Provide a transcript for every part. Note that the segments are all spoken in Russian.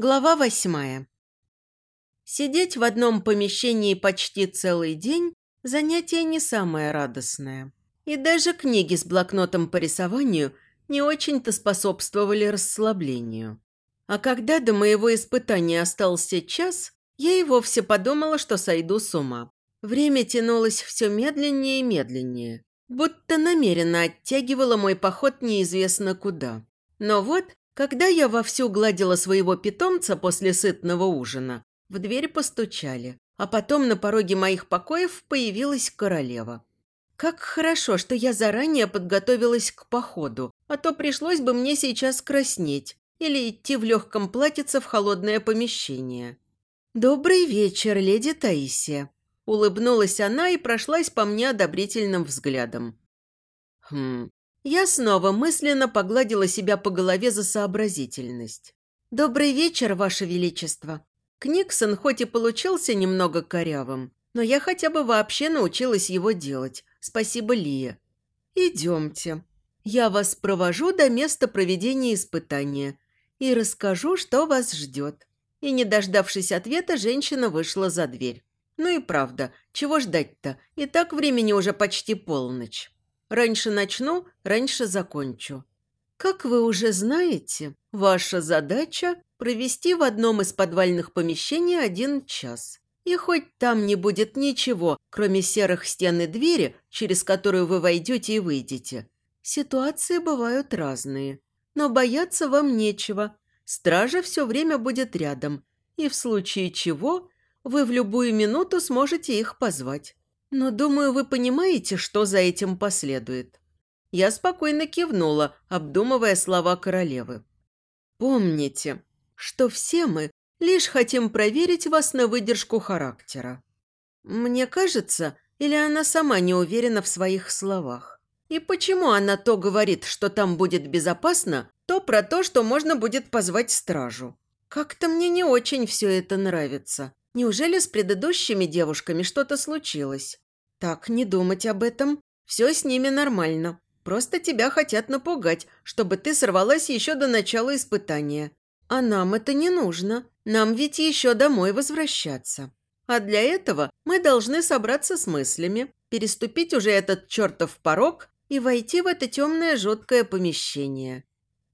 Глава восьмая. Сидеть в одном помещении почти целый день – занятие не самое радостное. И даже книги с блокнотом по рисованию не очень-то способствовали расслаблению. А когда до моего испытания остался час, я и вовсе подумала, что сойду с ума. Время тянулось все медленнее и медленнее, будто намеренно оттягивало мой поход неизвестно куда. Но вот когда я вовсю гладила своего питомца после сытного ужина, в дверь постучали, а потом на пороге моих покоев появилась королева. Как хорошо, что я заранее подготовилась к походу, а то пришлось бы мне сейчас краснеть или идти в легком платьице в холодное помещение. «Добрый вечер, леди Таисия», – улыбнулась она и прошлась по мне одобрительным взглядом. «Хм, я снова мысленно погладила себя по голове за сообразительность. «Добрый вечер, Ваше Величество!» Книксон хоть и получился немного корявым, но я хотя бы вообще научилась его делать. Спасибо, Лия. «Идемте. Я вас провожу до места проведения испытания и расскажу, что вас ждет». И, не дождавшись ответа, женщина вышла за дверь. Ну и правда, чего ждать-то? И так времени уже почти полночь. Раньше начну, раньше закончу. Как вы уже знаете, ваша задача – провести в одном из подвальных помещений один час. И хоть там не будет ничего, кроме серых стен и двери, через которую вы войдете и выйдете. Ситуации бывают разные. Но бояться вам нечего. Стража все время будет рядом. И в случае чего вы в любую минуту сможете их позвать. Но, думаю, вы понимаете, что за этим последует. Я спокойно кивнула, обдумывая слова королевы. Помните, что все мы лишь хотим проверить вас на выдержку характера. Мне кажется, или она сама не уверена в своих словах. И почему она то говорит, что там будет безопасно, то про то, что можно будет позвать стражу? Как-то мне не очень все это нравится. Неужели с предыдущими девушками что-то случилось? Так, не думать об этом. Все с ними нормально. Просто тебя хотят напугать, чтобы ты сорвалась еще до начала испытания. А нам это не нужно. Нам ведь еще домой возвращаться. А для этого мы должны собраться с мыслями, переступить уже этот чертов порог и войти в это темное жуткое помещение.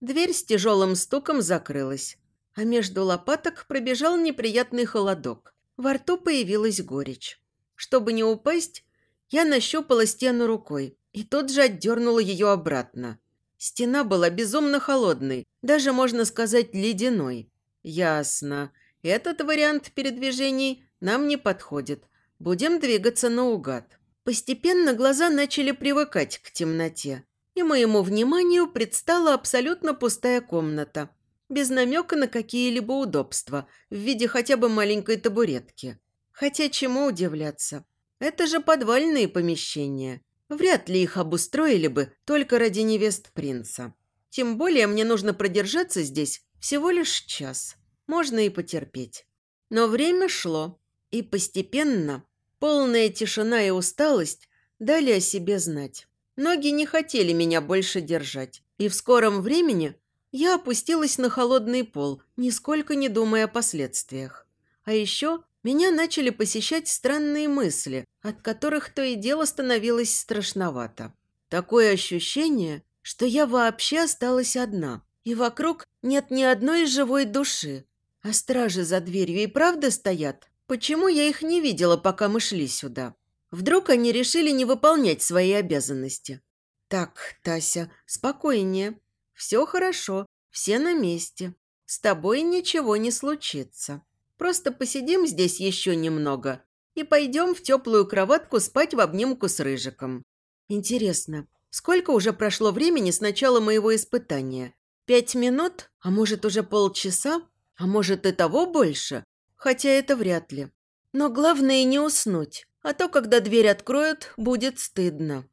Дверь с тяжелым стуком закрылась, а между лопаток пробежал неприятный холодок. Во рту появилась горечь. Чтобы не упасть, я нащупала стену рукой и тут же отдернула ее обратно. Стена была безумно холодной, даже, можно сказать, ледяной. Ясно. Этот вариант передвижений нам не подходит. Будем двигаться наугад. Постепенно глаза начали привыкать к темноте, и моему вниманию предстала абсолютно пустая комната, без намека на какие-либо удобства, в виде хотя бы маленькой табуретки. Хотя чему удивляться? Это же подвальные помещения. Вряд ли их обустроили бы только ради невест принца. Тем более мне нужно продержаться здесь всего лишь час. Можно и потерпеть. Но время шло, и постепенно полная тишина и усталость дали о себе знать. Ноги не хотели меня больше держать, и в скором времени я опустилась на холодный пол, нисколько не думая о последствиях. А еще меня начали посещать странные мысли, от которых то и дело становилось страшновато. Такое ощущение, что я вообще осталась одна, и вокруг нет ни одной живой души. А стражи за дверью и правда стоят? Почему я их не видела, пока мы шли сюда? Вдруг они решили не выполнять свои обязанности? Так, Тася, спокойнее. Все хорошо, все на месте. С тобой ничего не случится. Просто посидим здесь еще немного и пойдем в теплую кроватку спать в обнимку с Рыжиком. Интересно, сколько уже прошло времени с начала моего испытания? Пять минут? А может, уже полчаса? А может, и того больше? Хотя это вряд ли. Но главное не уснуть, а то, когда дверь откроют, будет стыдно.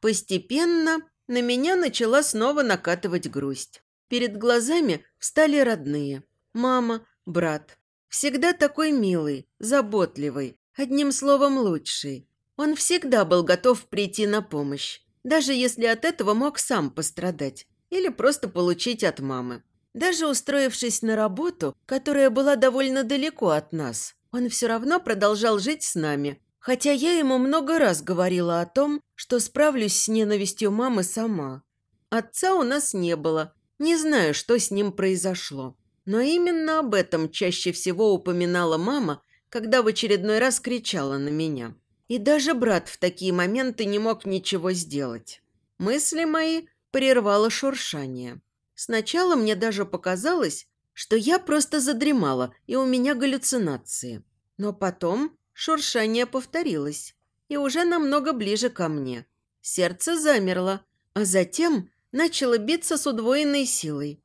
Постепенно на меня начала снова накатывать грусть. Перед глазами встали родные. Мама, брат, Всегда такой милый, заботливый, одним словом лучший. Он всегда был готов прийти на помощь, даже если от этого мог сам пострадать или просто получить от мамы. Даже устроившись на работу, которая была довольно далеко от нас, он все равно продолжал жить с нами, хотя я ему много раз говорила о том, что справлюсь с ненавистью мамы сама. Отца у нас не было, не знаю, что с ним произошло. Но именно об этом чаще всего упоминала мама, когда в очередной раз кричала на меня. И даже брат в такие моменты не мог ничего сделать. Мысли мои прервало шуршание. Сначала мне даже показалось, что я просто задремала, и у меня галлюцинации. Но потом шуршание повторилось, и уже намного ближе ко мне. Сердце замерло, а затем начало биться с удвоенной силой.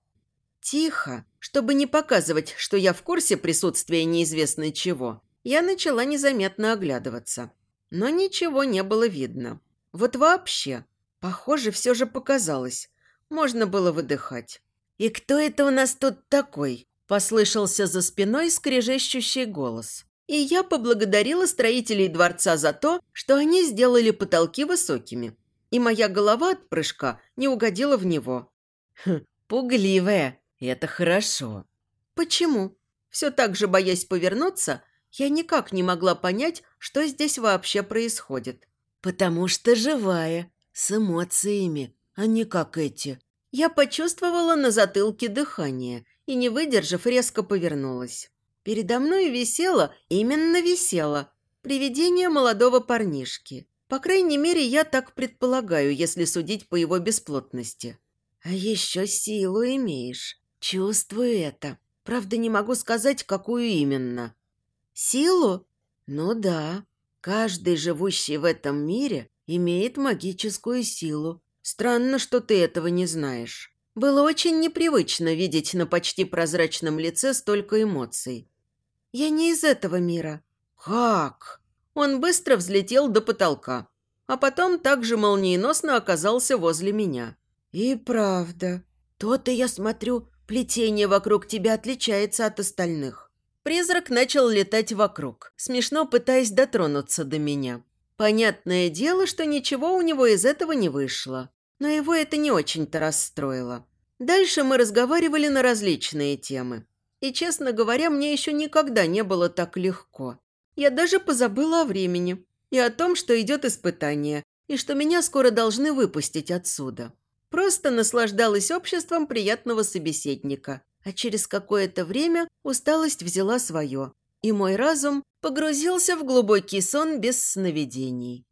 Тихо, чтобы не показывать, что я в курсе присутствия неизвестно чего, я начала незаметно оглядываться. Но ничего не было видно. Вот вообще. Похоже, все же показалось. Можно было выдыхать. «И кто это у нас тут такой?» Послышался за спиной скрежещущий голос. И я поблагодарила строителей дворца за то, что они сделали потолки высокими. И моя голова от прыжка не угодила в него. Хм, пугливая. Это хорошо. Почему? Все так же боясь повернуться, я никак не могла понять, что здесь вообще происходит. Потому что живая, с эмоциями, а не как эти. Я почувствовала на затылке дыхание и, не выдержав, резко повернулась. Передо мной висело, именно висело, привидение молодого парнишки. По крайней мере, я так предполагаю, если судить по его бесплотности. А еще силу имеешь. Чувствую это. Правда, не могу сказать, какую именно. Силу? Ну да. Каждый, живущий в этом мире, имеет магическую силу. Странно, что ты этого не знаешь. Было очень непривычно видеть на почти прозрачном лице столько эмоций. Я не из этого мира. Как? Он быстро взлетел до потолка, а потом также молниеносно оказался возле меня. И правда. То-то я смотрю, Плетение вокруг тебя отличается от остальных. Призрак начал летать вокруг, смешно пытаясь дотронуться до меня. Понятное дело, что ничего у него из этого не вышло. Но его это не очень-то расстроило. Дальше мы разговаривали на различные темы. И, честно говоря, мне еще никогда не было так легко. Я даже позабыла о времени и о том, что идет испытание, и что меня скоро должны выпустить отсюда. Просто наслаждалась обществом приятного собеседника, а через какое-то время усталость взяла свое, и мой разум погрузился в глубокий сон без сновидений.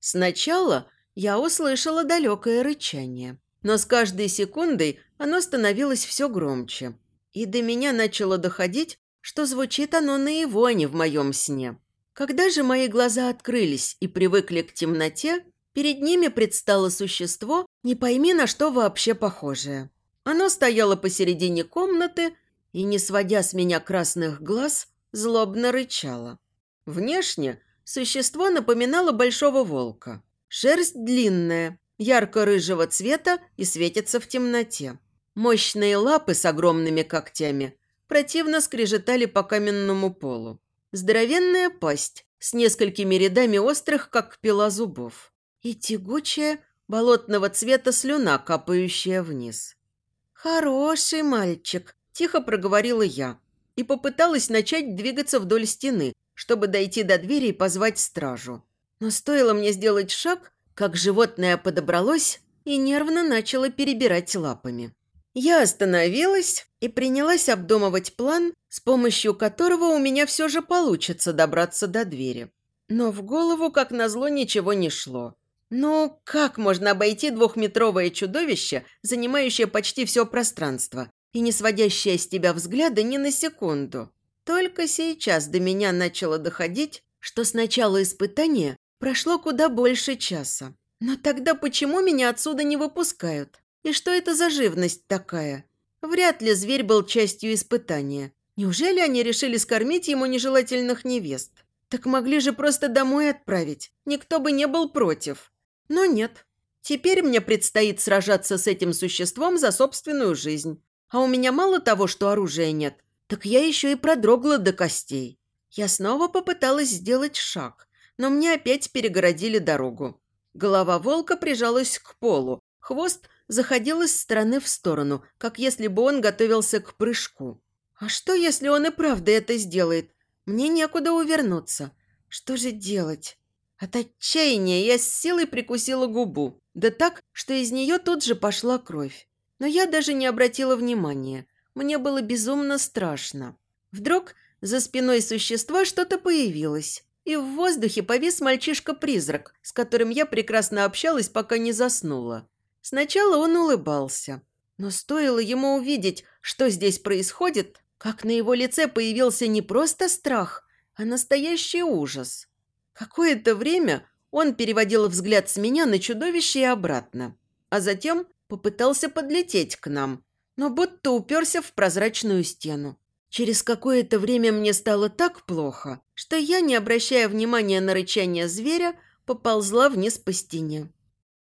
Сначала я услышала далекое рычание, но с каждой секундой оно становилось все громче, и до меня начало доходить, что звучит оно наяву, а не в моем сне. Когда же мои глаза открылись и привыкли к темноте, Перед ними предстало существо, не пойми на что вообще похожее. Оно стояло посередине комнаты и, не сводя с меня красных глаз, злобно рычало. Внешне существо напоминало большого волка. Шерсть длинная, ярко-рыжего цвета и светится в темноте. Мощные лапы с огромными когтями противно скрежетали по каменному полу. Здоровенная пасть с несколькими рядами острых, как пила зубов и тягучая болотного цвета слюна, капающая вниз. «Хороший мальчик», – тихо проговорила я и попыталась начать двигаться вдоль стены, чтобы дойти до двери и позвать стражу. Но стоило мне сделать шаг, как животное подобралось и нервно начало перебирать лапами. Я остановилась и принялась обдумывать план, с помощью которого у меня все же получится добраться до двери. Но в голову, как назло, ничего не шло. Ну, как можно обойти двухметровое чудовище, занимающее почти все пространство и не сводящее с тебя взгляда ни на секунду? Только сейчас до меня начало доходить, что с начала испытания прошло куда больше часа. Но тогда почему меня отсюда не выпускают? И что это за живность такая? Вряд ли зверь был частью испытания. Неужели они решили скормить ему нежелательных невест? Так могли же просто домой отправить. Никто бы не был против. Но нет. Теперь мне предстоит сражаться с этим существом за собственную жизнь. А у меня мало того, что оружия нет, так я еще и продрогла до костей. Я снова попыталась сделать шаг, но мне опять перегородили дорогу. Голова волка прижалась к полу, хвост заходил из стороны в сторону, как если бы он готовился к прыжку. А что, если он и правда это сделает? Мне некуда увернуться. Что же делать? От отчаяния я с силой прикусила губу. Да так, что из нее тут же пошла кровь. Но я даже не обратила внимания. Мне было безумно страшно. Вдруг за спиной существа что-то появилось. И в воздухе повис мальчишка-призрак, с которым я прекрасно общалась, пока не заснула. Сначала он улыбался. Но стоило ему увидеть, что здесь происходит, как на его лице появился не просто страх, а настоящий ужас. Какое-то время он переводил взгляд с меня на чудовище и обратно, а затем попытался подлететь к нам, но будто уперся в прозрачную стену. Через какое-то время мне стало так плохо, что я, не обращая внимания на рычание зверя, поползла вниз по стене.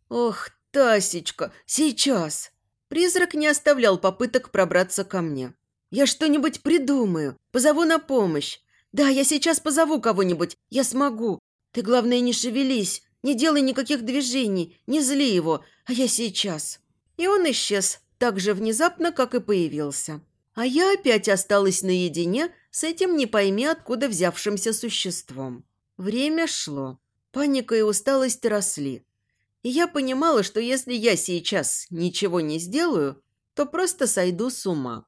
«Ох, Тасечка, сейчас!» Призрак не оставлял попыток пробраться ко мне. «Я что-нибудь придумаю, позову на помощь. Да, я сейчас позову кого-нибудь, я смогу. Ты, главное, не шевелись, не делай никаких движений, не зли его, а я сейчас». И он исчез так же внезапно, как и появился. А я опять осталась наедине с этим не пойми откуда взявшимся существом. Время шло. Паника и усталость росли. И я понимала, что если я сейчас ничего не сделаю, то просто сойду с ума.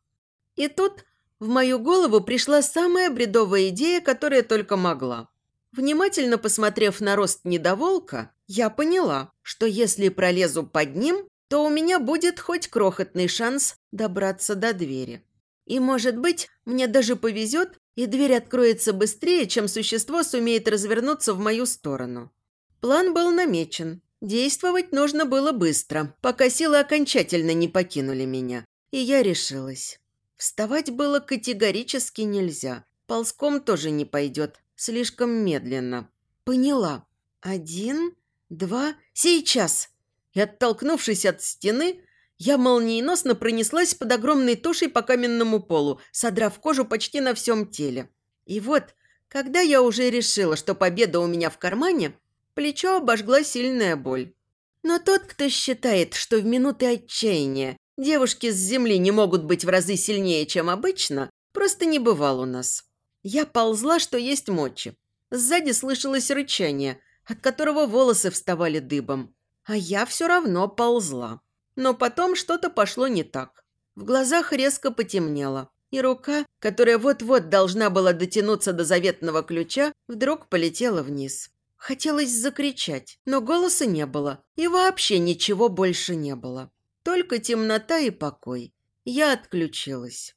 И тут в мою голову пришла самая бредовая идея, которая только могла. Внимательно посмотрев на рост недоволка, я поняла, что если пролезу под ним, то у меня будет хоть крохотный шанс добраться до двери. И, может быть, мне даже повезет, и дверь откроется быстрее, чем существо сумеет развернуться в мою сторону. План был намечен, Действовать нужно было быстро, пока силы окончательно не покинули меня. И я решилась. Вставать было категорически нельзя. Ползком тоже не пойдет. Слишком медленно. Поняла. Один, два, сейчас. И оттолкнувшись от стены, я молниеносно пронеслась под огромной тушей по каменному полу, содрав кожу почти на всем теле. И вот, когда я уже решила, что победа у меня в кармане, Плечо обожгла сильная боль. Но тот, кто считает, что в минуты отчаяния девушки с земли не могут быть в разы сильнее, чем обычно, просто не бывал у нас. Я ползла, что есть мочи. Сзади слышалось рычание, от которого волосы вставали дыбом. А я все равно ползла. Но потом что-то пошло не так. В глазах резко потемнело, и рука, которая вот-вот должна была дотянуться до заветного ключа, вдруг полетела вниз. Хотелось закричать, но голоса не было, и вообще ничего больше не было. Только темнота и покой. Я отключилась.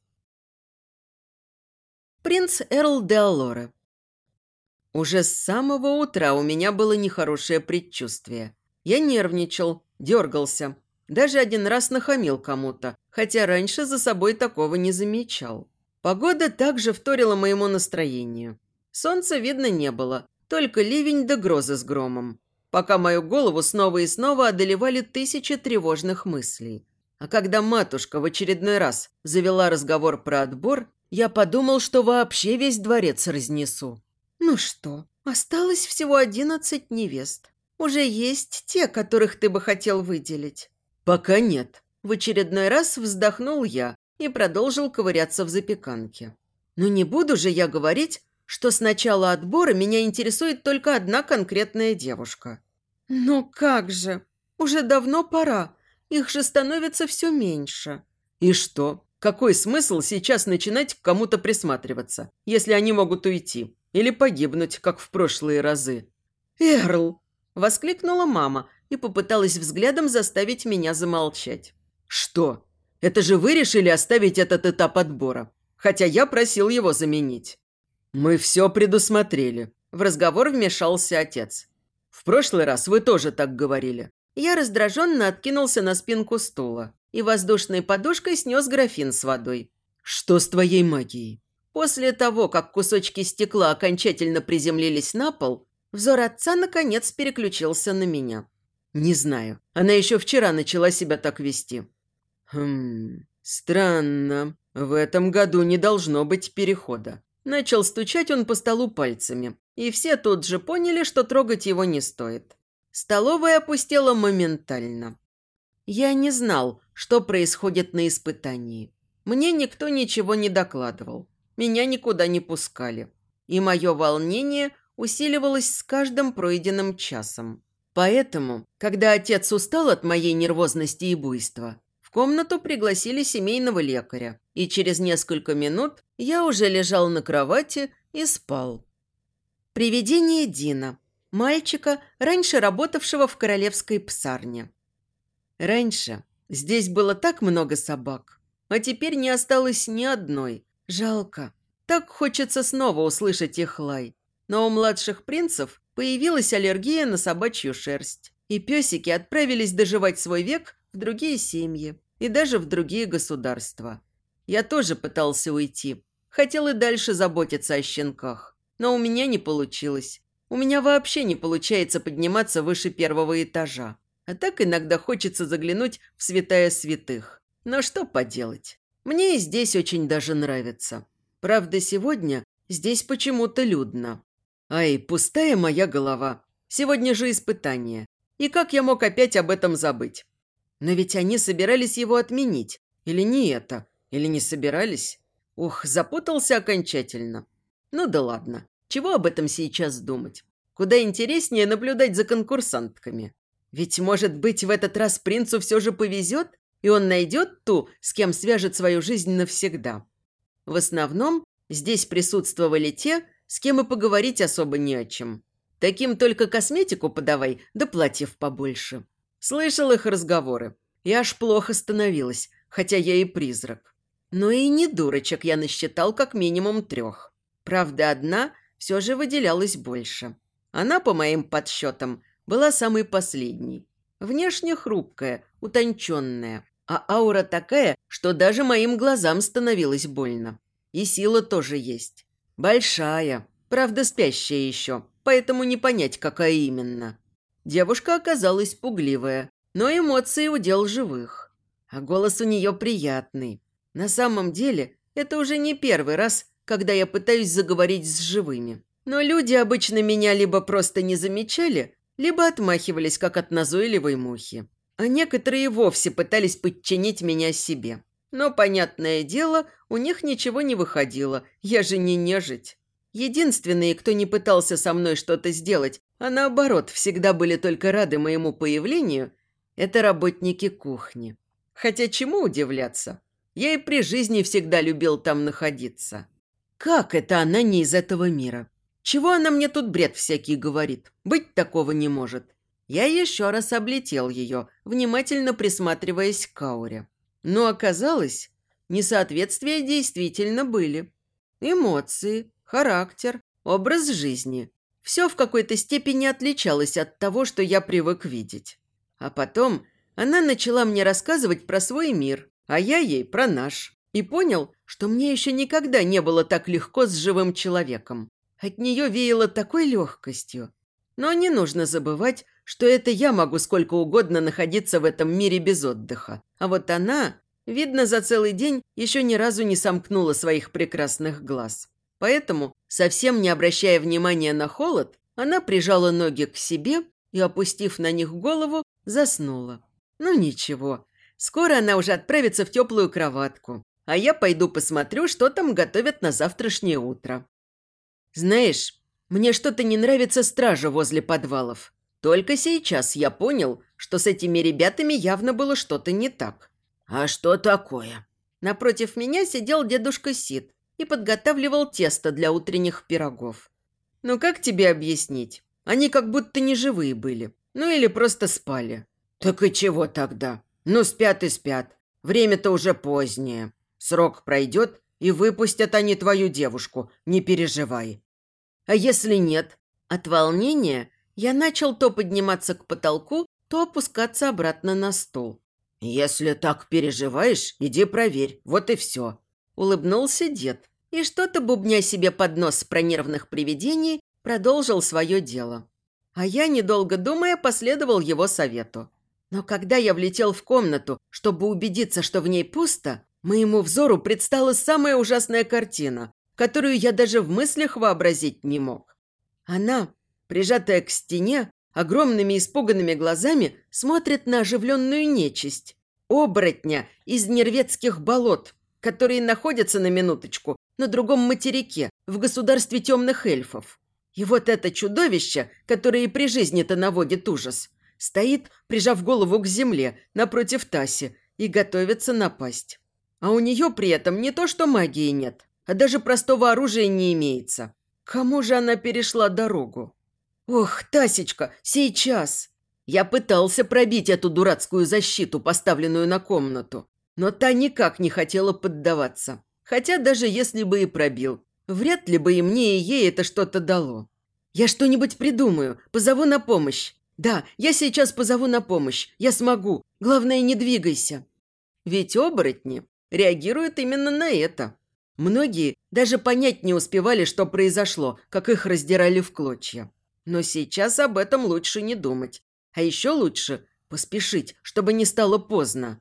Принц Эрл де Алоре. Уже с самого утра у меня было нехорошее предчувствие. Я нервничал, дергался, даже один раз нахамил кому-то, хотя раньше за собой такого не замечал. Погода также вторила моему настроению. Солнца видно не было, только ливень да грозы с громом. Пока мою голову снова и снова одолевали тысячи тревожных мыслей. А когда матушка в очередной раз завела разговор про отбор, я подумал, что вообще весь дворец разнесу. Ну что, осталось всего одиннадцать невест. Уже есть те, которых ты бы хотел выделить? Пока нет. В очередной раз вздохнул я и продолжил ковыряться в запеканке. Но не буду же я говорить, что с начала отбора меня интересует только одна конкретная девушка. Но как же? Уже давно пора. Их же становится все меньше. И что? Какой смысл сейчас начинать к кому-то присматриваться, если они могут уйти? Или погибнуть, как в прошлые разы? «Эрл!» – воскликнула мама и попыталась взглядом заставить меня замолчать. «Что? Это же вы решили оставить этот этап отбора, хотя я просил его заменить». «Мы все предусмотрели», – в разговор вмешался отец. «В прошлый раз вы тоже так говорили». Я раздраженно откинулся на спинку стула и воздушной подушкой снес графин с водой. «Что с твоей магией?» После того, как кусочки стекла окончательно приземлились на пол, взор отца наконец переключился на меня. «Не знаю. Она еще вчера начала себя так вести». «Хм, странно. В этом году не должно быть перехода. Начал стучать он по столу пальцами, и все тут же поняли, что трогать его не стоит. Столовая опустела моментально. Я не знал, что происходит на испытании. Мне никто ничего не докладывал. Меня никуда не пускали. И мое волнение усиливалось с каждым пройденным часом. Поэтому, когда отец устал от моей нервозности и буйства, комнату пригласили семейного лекаря, и через несколько минут я уже лежал на кровати и спал. Привидение Дина, мальчика, раньше работавшего в королевской псарне. Раньше здесь было так много собак, а теперь не осталось ни одной. Жалко. Так хочется снова услышать их лай. Но у младших принцев появилась аллергия на собачью шерсть, и песики отправились доживать свой век в другие семьи и даже в другие государства. Я тоже пытался уйти. Хотел и дальше заботиться о щенках. Но у меня не получилось. У меня вообще не получается подниматься выше первого этажа. А так иногда хочется заглянуть в святая святых. Но что поделать? Мне и здесь очень даже нравится. Правда, сегодня здесь почему-то людно. Ай, пустая моя голова. Сегодня же испытание. И как я мог опять об этом забыть? Но ведь они собирались его отменить. Или не это? Или не собирались? Ух, запутался окончательно. Ну да ладно. Чего об этом сейчас думать? Куда интереснее наблюдать за конкурсантками. Ведь, может быть, в этот раз принцу все же повезет, и он найдет ту, с кем свяжет свою жизнь навсегда. В основном здесь присутствовали те, с кем и поговорить особо не о чем. Таким только косметику подавай, да платьев побольше. Слышал их разговоры, и аж плохо становилось, хотя я и призрак. Но и не дурочек я насчитал как минимум трех. Правда, одна все же выделялась больше. Она, по моим подсчетам, была самой последней. Внешне хрупкая, утонченная, а аура такая, что даже моим глазам становилось больно. И сила тоже есть. Большая, правда спящая еще, поэтому не понять, какая именно. Девушка оказалась пугливая, но эмоции удел живых. А голос у нее приятный. На самом деле, это уже не первый раз, когда я пытаюсь заговорить с живыми. Но люди обычно меня либо просто не замечали, либо отмахивались, как от назойливой мухи. А некоторые вовсе пытались подчинить меня себе. Но, понятное дело, у них ничего не выходило, я же не нежить. Единственные, кто не пытался со мной что-то сделать, а наоборот, всегда были только рады моему появлению, это работники кухни. Хотя чему удивляться? Я и при жизни всегда любил там находиться. Как это она не из этого мира? Чего она мне тут бред всякий говорит? Быть такого не может. Я еще раз облетел ее, внимательно присматриваясь к ауре. Но оказалось, несоответствия действительно были. Эмоции, характер, образ жизни. Все в какой-то степени отличалось от того, что я привык видеть. А потом она начала мне рассказывать про свой мир, а я ей про наш. И понял, что мне еще никогда не было так легко с живым человеком. От нее веяло такой легкостью. Но не нужно забывать, что это я могу сколько угодно находиться в этом мире без отдыха. А вот она, видно, за целый день еще ни разу не сомкнула своих прекрасных глаз. Поэтому, совсем не обращая внимания на холод, она прижала ноги к себе и, опустив на них голову, заснула. Ну ничего, скоро она уже отправится в теплую кроватку, а я пойду посмотрю, что там готовят на завтрашнее утро. Знаешь, мне что-то не нравится стража возле подвалов. Только сейчас я понял, что с этими ребятами явно было что-то не так. А что такое? Напротив меня сидел дедушка Сид и подготавливал тесто для утренних пирогов. Ну как тебе объяснить? Они как будто не живые были. Ну или просто спали. Так и чего тогда? Ну спят и спят. Время-то уже позднее. Срок пройдет, и выпустят они твою девушку, не переживай. А если нет? От волнения я начал то подниматься к потолку, то опускаться обратно на стул. «Если так переживаешь, иди проверь, вот и все». Улыбнулся дед и, что-то бубня себе под нос про нервных привидений, продолжил свое дело. А я, недолго думая, последовал его совету. Но когда я влетел в комнату, чтобы убедиться, что в ней пусто, моему взору предстала самая ужасная картина, которую я даже в мыслях вообразить не мог. Она, прижатая к стене, огромными испуганными глазами смотрит на оживленную нечисть. Оборотня из нерветских болот, которые находятся на минуточку на другом материке, в государстве темных эльфов. И вот это чудовище, которое и при жизни-то наводит ужас, стоит, прижав голову к земле, напротив Таси, и готовится напасть. А у нее при этом не то что магии нет, а даже простого оружия не имеется. Кому же она перешла дорогу? «Ох, Тасечка, сейчас!» Я пытался пробить эту дурацкую защиту, поставленную на комнату, но та никак не хотела поддаваться. Хотя даже если бы и пробил, вряд ли бы и мне, и ей это что-то дало. «Я что-нибудь придумаю, позову на помощь. Да, я сейчас позову на помощь, я смогу. Главное, не двигайся». Ведь оборотни реагируют именно на это. Многие даже понять не успевали, что произошло, как их раздирали в клочья. Но сейчас об этом лучше не думать. А еще лучше поспешить, чтобы не стало поздно.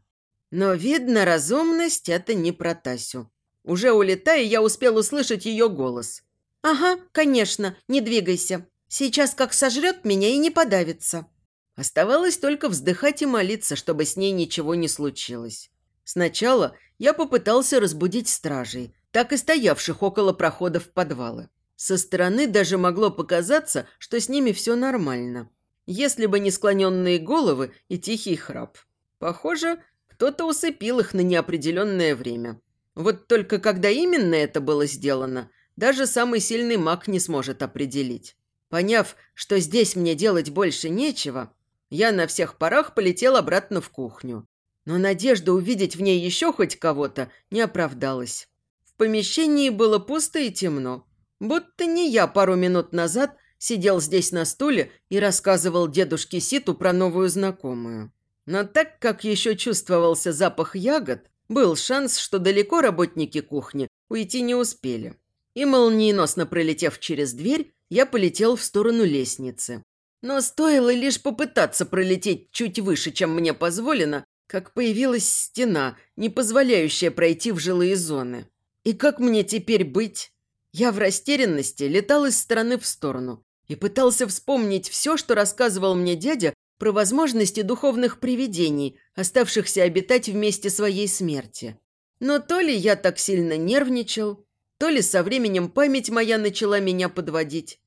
Но, видно, разумность – это не про Тасю. Уже улетая, я успел услышать ее голос. «Ага, конечно, не двигайся. Сейчас как сожрет меня и не подавится». Оставалось только вздыхать и молиться, чтобы с ней ничего не случилось. Сначала я попытался разбудить стражей, так и стоявших около прохода в подвалы. Со стороны даже могло показаться, что с ними все нормально. Если бы не склоненные головы и тихий храп. Похоже, кто-то усыпил их на неопределенное время. Вот только когда именно это было сделано, даже самый сильный маг не сможет определить. Поняв, что здесь мне делать больше нечего, я на всех парах полетел обратно в кухню. Но надежда увидеть в ней еще хоть кого-то не оправдалась. В помещении было пусто и темно. Будто не я пару минут назад сидел здесь на стуле и рассказывал дедушке Ситу про новую знакомую. Но так как еще чувствовался запах ягод, был шанс, что далеко работники кухни уйти не успели. И молниеносно пролетев через дверь, я полетел в сторону лестницы. Но стоило лишь попытаться пролететь чуть выше, чем мне позволено, как появилась стена, не позволяющая пройти в жилые зоны. И как мне теперь быть? Я в растерянности летал из стороны в сторону и пытался вспомнить все, что рассказывал мне дядя про возможности духовных привидений, оставшихся обитать в месте своей смерти. Но то ли я так сильно нервничал, то ли со временем память моя начала меня подводить.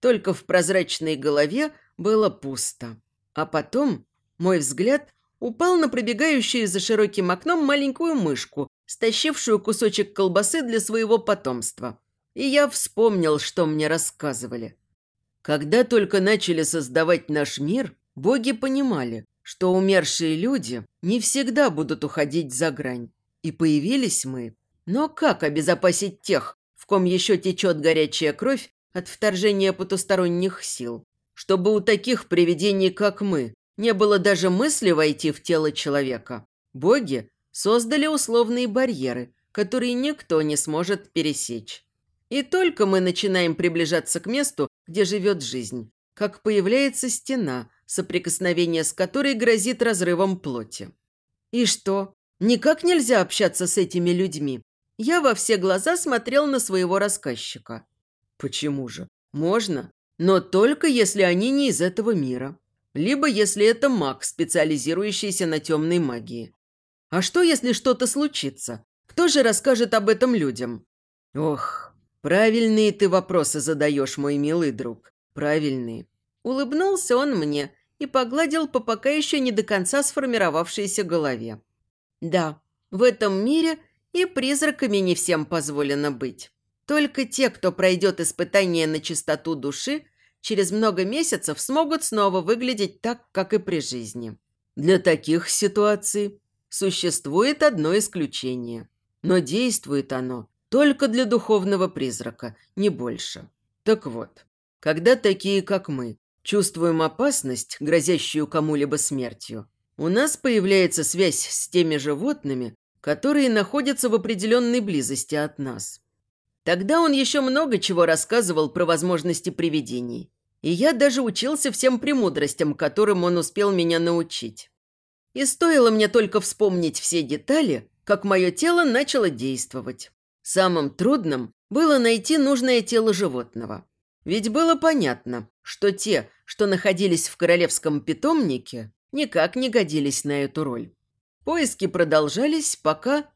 Только в прозрачной голове было пусто. А потом мой взгляд упал на пробегающую за широким окном маленькую мышку, стащившую кусочек колбасы для своего потомства. И я вспомнил, что мне рассказывали. Когда только начали создавать наш мир, боги понимали, что умершие люди не всегда будут уходить за грань. И появились мы. Но как обезопасить тех, в ком еще течет горячая кровь от вторжения потусторонних сил? Чтобы у таких привидений, как мы, не было даже мысли войти в тело человека. Боги создали условные барьеры, которые никто не сможет пересечь. И только мы начинаем приближаться к месту, где живет жизнь, как появляется стена, соприкосновение с которой грозит разрывом плоти. И что? Никак нельзя общаться с этими людьми. Я во все глаза смотрел на своего рассказчика. Почему же? Можно, но только если они не из этого мира. Либо если это маг, специализирующийся на темной магии. А что, если что-то случится? Кто же расскажет об этом людям? Ох, «Правильные ты вопросы задаешь, мой милый друг. Правильные». Улыбнулся он мне и погладил по пока еще не до конца сформировавшейся голове. «Да, в этом мире и призраками не всем позволено быть. Только те, кто пройдет испытание на чистоту души, через много месяцев смогут снова выглядеть так, как и при жизни. Для таких ситуаций существует одно исключение. Но действует оно только для духовного призрака, не больше. Так вот, когда такие, как мы, чувствуем опасность, грозящую кому-либо смертью, у нас появляется связь с теми животными, которые находятся в определенной близости от нас. Тогда он еще много чего рассказывал про возможности привидений. И я даже учился всем премудростям, которым он успел меня научить. И стоило мне только вспомнить все детали, как мое тело начало действовать. Самым трудным было найти нужное тело животного. Ведь было понятно, что те, что находились в королевском питомнике, никак не годились на эту роль. Поиски продолжались, пока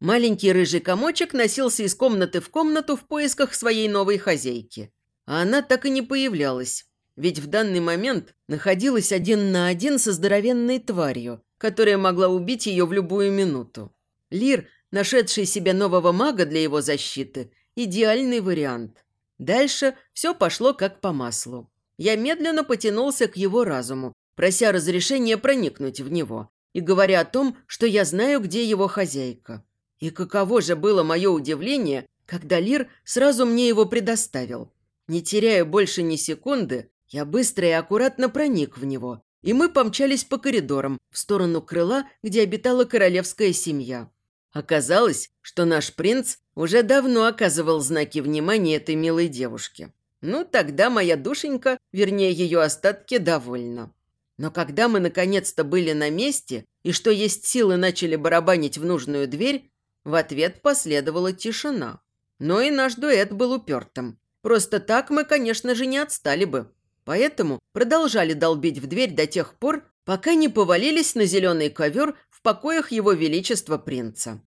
маленький рыжий комочек носился из комнаты в комнату в поисках своей новой хозяйки. А она так и не появлялась, ведь в данный момент находилась один на один со здоровенной тварью, которая могла убить ее в любую минуту. Лир, нашедший себе нового мага для его защиты, идеальный вариант. Дальше все пошло как по маслу. Я медленно потянулся к его разуму, прося разрешения проникнуть в него и говоря о том, что я знаю, где его хозяйка. И каково же было мое удивление, когда Лир сразу мне его предоставил. Не теряя больше ни секунды, я быстро и аккуратно проник в него, и мы помчались по коридорам в сторону крыла, где обитала королевская семья. Оказалось, что наш принц уже давно оказывал знаки внимания этой милой девушке. Ну, тогда моя душенька, вернее, ее остатки, довольна. Но когда мы наконец-то были на месте и что есть силы начали барабанить в нужную дверь, в ответ последовала тишина. Но и наш дуэт был упертым. Просто так мы, конечно же, не отстали бы. Поэтому продолжали долбить в дверь до тех пор, пока не повалились на зеленый ковер в покоях его величества принца.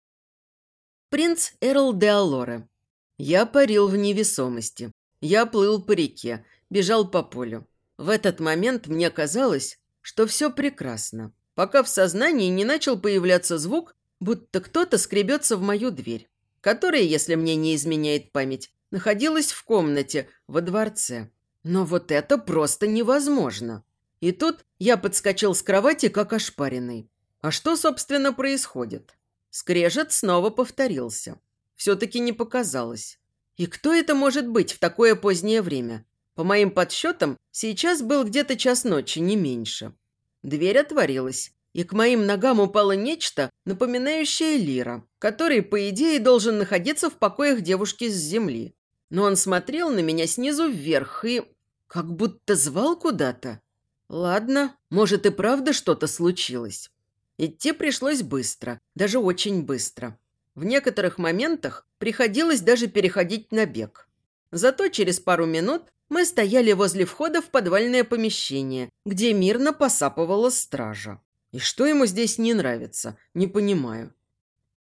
Принц Эрл де Алоре. Я парил в невесомости. Я плыл по реке, бежал по полю. В этот момент мне казалось, что все прекрасно, пока в сознании не начал появляться звук, будто кто-то скребется в мою дверь, которая, если мне не изменяет память, находилась в комнате во дворце. Но вот это просто невозможно. И тут я подскочил с кровати, как ошпаренный. А что, собственно, происходит? Скрежет снова повторился. Все-таки не показалось. И кто это может быть в такое позднее время? По моим подсчетам, сейчас был где-то час ночи, не меньше. Дверь отворилась, и к моим ногам упало нечто, напоминающее Лира, который, по идее, должен находиться в покоях девушки с земли. Но он смотрел на меня снизу вверх и как будто звал куда-то. Ладно, может и правда что-то случилось. Идти пришлось быстро, даже очень быстро. В некоторых моментах приходилось даже переходить на бег. Зато через пару минут мы стояли возле входа в подвальное помещение, где мирно посапывала стража. И что ему здесь не нравится, не понимаю.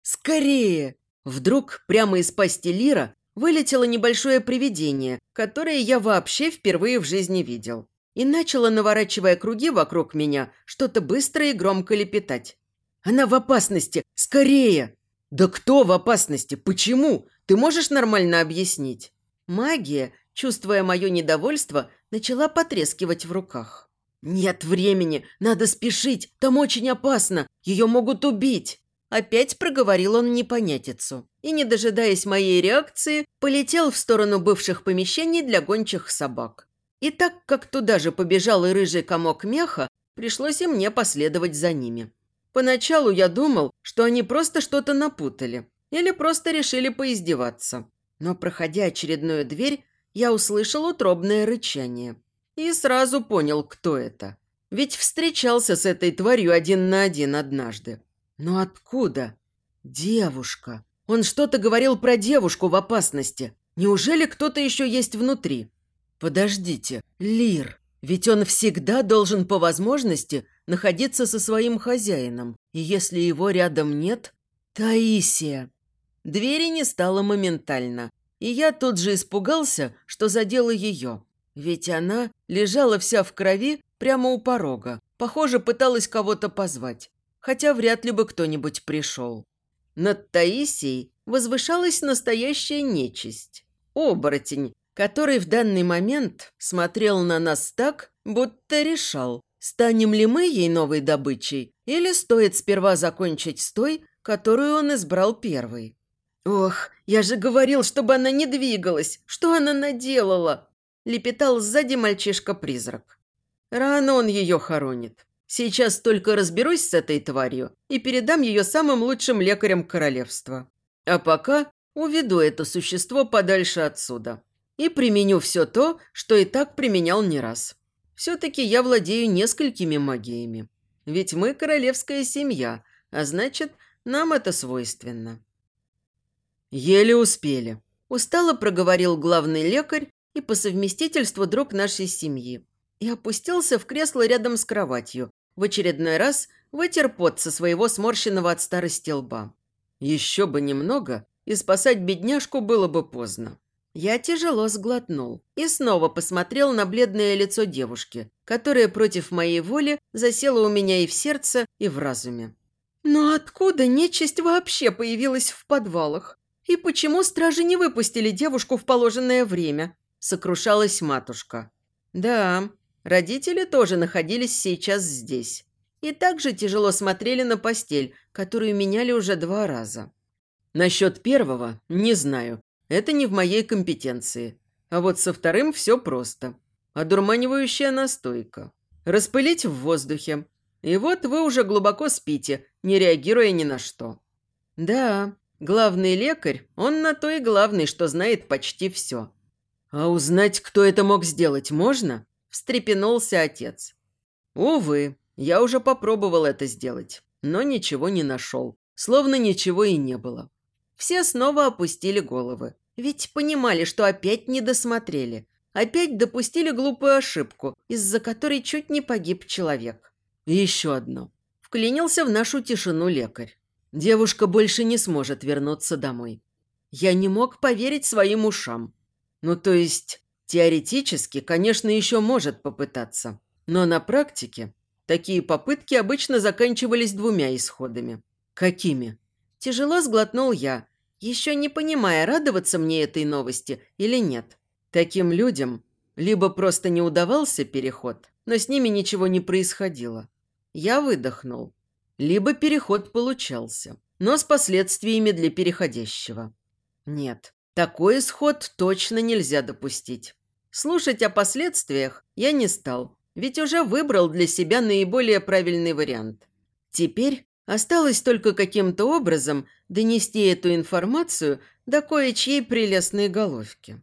«Скорее!» Вдруг прямо из пасти Лира вылетело небольшое привидение, которое я вообще впервые в жизни видел. И начало, наворачивая круги вокруг меня, что-то быстро и громко лепетать. «Она в опасности! Скорее!» «Да кто в опасности? Почему? Ты можешь нормально объяснить?» Магия, чувствуя мое недовольство, начала потрескивать в руках. «Нет времени! Надо спешить! Там очень опасно! Ее могут убить!» Опять проговорил он непонятицу и, не дожидаясь моей реакции, полетел в сторону бывших помещений для гончих собак. И так как туда же побежал и рыжий комок меха, пришлось и мне последовать за ними. Поначалу я думал, что они просто что-то напутали или просто решили поиздеваться. Но, проходя очередную дверь, я услышал утробное рычание. И сразу понял, кто это. Ведь встречался с этой тварью один на один однажды. Но откуда? Девушка. Он что-то говорил про девушку в опасности. Неужели кто-то еще есть внутри? Подождите, Лир. Ведь он всегда должен по возможности находиться со своим хозяином. И если его рядом нет... Таисия. Двери не стало моментально. И я тут же испугался, что задела ее. Ведь она лежала вся в крови прямо у порога. Похоже, пыталась кого-то позвать хотя вряд ли бы кто-нибудь пришел. Над Таисией возвышалась настоящая нечисть. Оборотень, который в данный момент смотрел на нас так, будто решал, станем ли мы ей новой добычей или стоит сперва закончить с той, которую он избрал первой. «Ох, я же говорил, чтобы она не двигалась! Что она наделала?» – лепетал сзади мальчишка-призрак. Рано он ее хоронит. Сейчас только разберусь с этой тварью и передам ее самым лучшим лекарям королевства. А пока уведу это существо подальше отсюда. И применю все то, что и так применял не раз. Все-таки я владею несколькими магиями. Ведь мы королевская семья, а значит, нам это свойственно. Еле успели. Устало проговорил главный лекарь и по совместительству друг нашей семьи, и опустился в кресло рядом с кроватью, в очередной раз вытер пот со своего сморщенного от старости лба. Еще бы немного, и спасать бедняжку было бы поздно. Я тяжело сглотнул и снова посмотрел на бледное лицо девушки, которая против моей воли засела у меня и в сердце, и в разуме. Но откуда нечисть вообще появилась в подвалах? И почему стражи не выпустили девушку в положенное время? Сокрушалась матушка. Да, родители тоже находились сейчас здесь. И также тяжело смотрели на постель, которую меняли уже два раза. Насчет первого не знаю, это не в моей компетенции. А вот со вторым все просто. Одурманивающая настойка. Распылить в воздухе. И вот вы уже глубоко спите, не реагируя ни на что. Да, главный лекарь, он на то и главный, что знает почти все. А узнать, кто это мог сделать, можно? Встрепенулся отец. Увы, я уже попробовал это сделать, но ничего не нашел. Словно ничего и не было. Все снова опустили головы. Ведь понимали, что опять не досмотрели. Опять допустили глупую ошибку, из-за которой чуть не погиб человек. И еще одно. Вклинился в нашу тишину лекарь. Девушка больше не сможет вернуться домой. Я не мог поверить своим ушам. Ну, то есть, теоретически, конечно, еще может попытаться. Но на практике такие попытки обычно заканчивались двумя исходами. Какими? Тяжело сглотнул я, еще не понимая, радоваться мне этой новости или нет. Таким людям либо просто не удавался переход, но с ними ничего не происходило. Я выдохнул. Либо переход получался, но с последствиями для переходящего. Нет, такой исход точно нельзя допустить. Слушать о последствиях я не стал, ведь уже выбрал для себя наиболее правильный вариант. Теперь Осталось только каким-то образом донести эту информацию до кое-чьей прелестной головки.